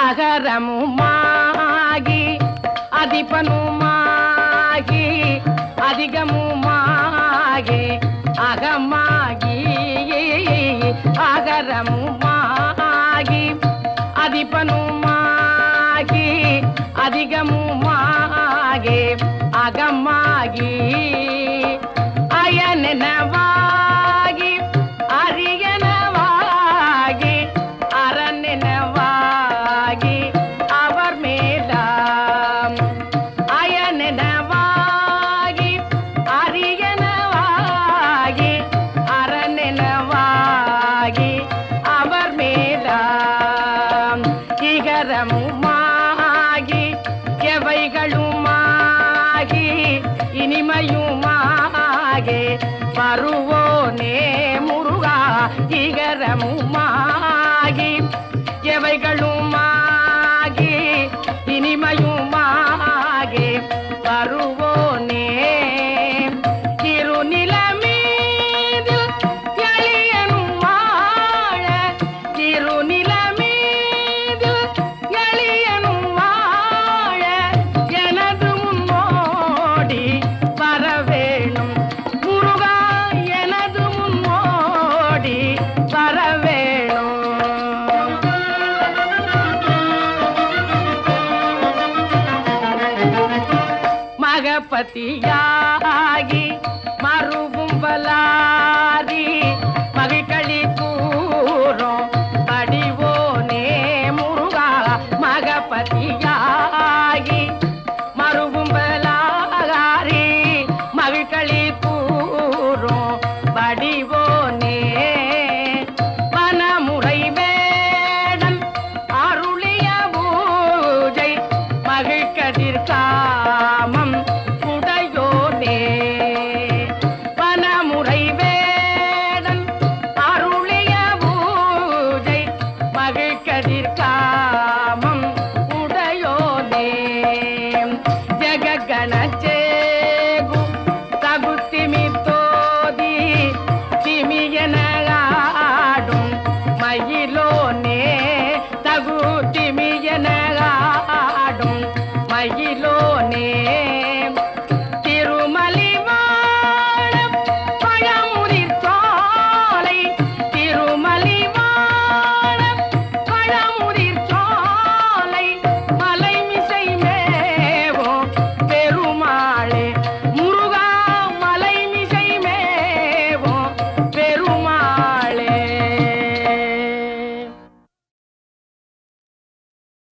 అగరము మాగి అధిగము பனுமாகி அதிகமுமாகி அகமாகி அயனவா சிகரமுமாகி எவைகளுமாகி இனிமையுமாகி பருவோனே முருகா சிகரமுமாகி. ಪತಿಯಾಗಿ ಮರುಗುಂಬಲಾರಿ